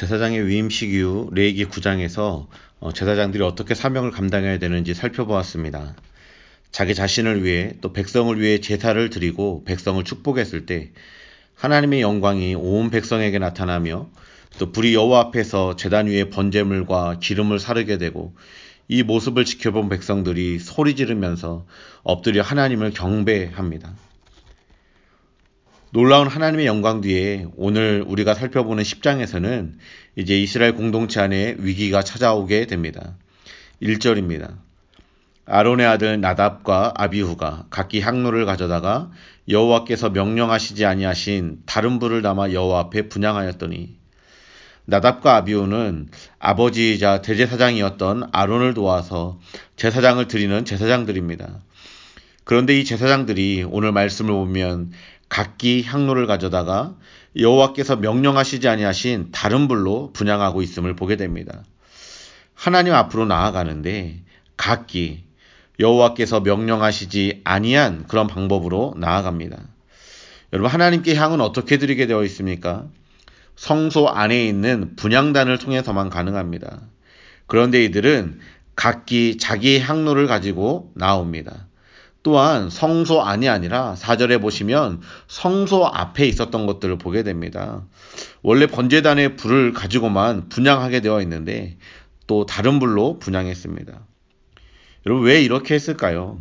제사장의 위임식 이후 레이기 9장에서 어, 제사장들이 어떻게 사명을 감당해야 되는지 살펴보았습니다. 자기 자신을 위해 또 백성을 위해 제사를 드리고 백성을 축복했을 때 하나님의 영광이 온 백성에게 나타나며 또 불이 여호와 앞에서 제단 위에 번제물과 기름을 사르게 되고 이 모습을 지켜본 백성들이 소리 지르면서 엎드려 하나님을 경배합니다. 놀라운 하나님의 영광 뒤에 오늘 우리가 살펴보는 10장에서는 이제 이스라엘 공동체 안에 위기가 찾아오게 됩니다. 1절입니다. 아론의 아들 나답과 아비후가 각기 향로를 가져다가 여호와께서 명령하시지 아니하신 다른 불을 담아 여호와 앞에 분양하였더니 나답과 아비후는 아버지이자 대제사장이었던 아론을 도와서 제사장을 드리는 제사장들입니다. 그런데 이 제사장들이 오늘 말씀을 보면 각기 향로를 가져다가 여호와께서 명령하시지 아니하신 다른 불로 분양하고 있음을 보게 됩니다. 하나님 앞으로 나아가는데 각기 여호와께서 명령하시지 아니한 그런 방법으로 나아갑니다. 여러분 하나님께 향은 어떻게 드리게 되어 있습니까? 성소 안에 있는 분양단을 통해서만 가능합니다. 그런데 이들은 각기 자기의 향로를 가지고 나옵니다. 또한 성소 안이 아니라 사절에 보시면 성소 앞에 있었던 것들을 보게 됩니다. 원래 번제단의 불을 가지고만 분양하게 되어 있는데 또 다른 불로 분양했습니다. 여러분 왜 이렇게 했을까요?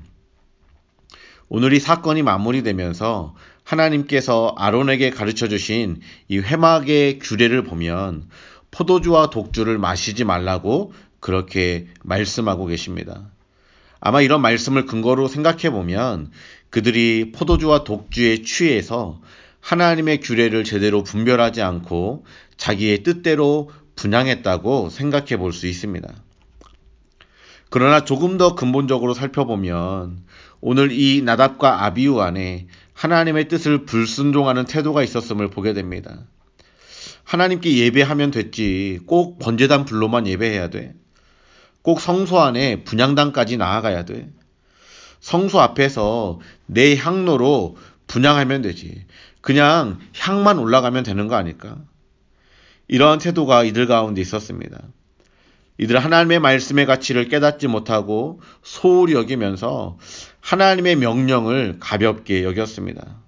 오늘 이 사건이 마무리되면서 하나님께서 아론에게 가르쳐 주신 이 회막의 규례를 보면 포도주와 독주를 마시지 말라고 그렇게 말씀하고 계십니다. 아마 이런 말씀을 근거로 생각해 보면 그들이 포도주와 독주에 취해서 하나님의 규례를 제대로 분별하지 않고 자기의 뜻대로 분양했다고 생각해 볼 수 있습니다. 그러나 조금 더 근본적으로 살펴보면 오늘 이 나답과 아비우 안에 하나님의 뜻을 불순종하는 태도가 있었음을 보게 됩니다. 하나님께 예배하면 됐지 꼭 번제단 불로만 예배해야 돼. 꼭 성소 안에 분양단까지 나아가야 돼. 성소 앞에서 내 향로로 분양하면 되지. 그냥 향만 올라가면 되는 거 아닐까? 이러한 태도가 이들 가운데 있었습니다. 이들 하나님의 말씀의 가치를 깨닫지 못하고 소홀히 여기면서 하나님의 명령을 가볍게 여겼습니다.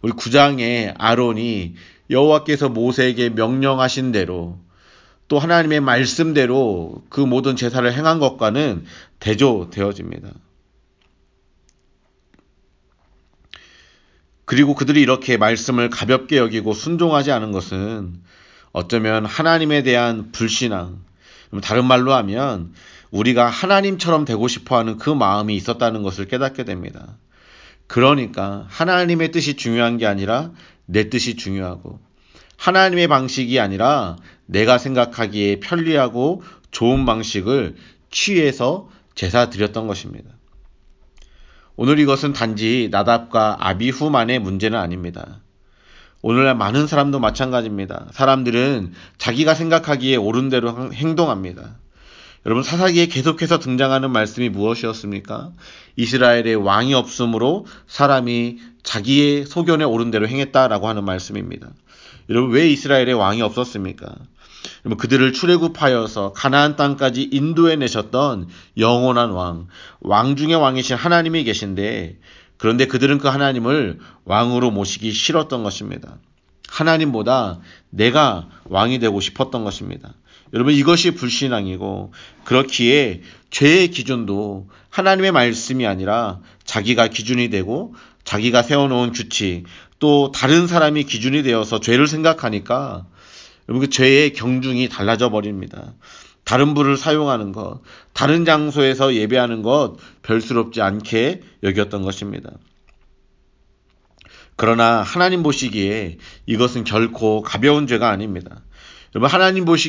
우리 구장에 아론이 여호와께서 모세에게 명령하신 대로 또 하나님의 말씀대로 그 모든 제사를 행한 것과는 대조되어집니다. 그리고 그들이 이렇게 말씀을 가볍게 여기고 순종하지 않은 것은 어쩌면 하나님에 대한 불신앙, 다른 말로 하면 우리가 하나님처럼 되고 싶어 하는 그 마음이 있었다는 것을 깨닫게 됩니다. 그러니까 하나님의 뜻이 중요한 게 아니라 내 뜻이 중요하고 하나님의 방식이 아니라 내가 생각하기에 편리하고 좋은 방식을 취해서 제사 드렸던 것입니다. 오늘 이것은 단지 나답과 아비후만의 문제는 아닙니다. 오늘날 많은 사람도 마찬가지입니다. 사람들은 자기가 생각하기에 옳은 대로 행동합니다. 여러분 사사기에 계속해서 등장하는 말씀이 무엇이었습니까? 이스라엘의 왕이 없으므로 사람이 자기의 소견에 옳은 대로 행했다라고 하는 말씀입니다. 여러분 왜 이스라엘에 왕이 없었습니까? 그들을 출애굽하여서 가나안 땅까지 인도해 내셨던 영원한 왕, 왕 중의 왕이신 하나님이 계신데 그런데 그들은 그 하나님을 왕으로 모시기 싫었던 것입니다. 하나님보다 내가 왕이 되고 싶었던 것입니다. 여러분 이것이 불신앙이고 그렇기에 죄의 기준도 하나님의 말씀이 아니라 자기가 기준이 되고 자기가 세워놓은 규칙 또 다른 사람이 기준이 되어서 죄를 생각하니까 여러분 그 죄의 경중이 달라져 버립니다. 다른 불을 사용하는 것, 다른 장소에서 예배하는 것 별스럽지 않게 여겼던 것입니다. 그러나 하나님 보시기에 이것은 결코 가벼운 죄가 아닙니다. 여러분 하나님 보시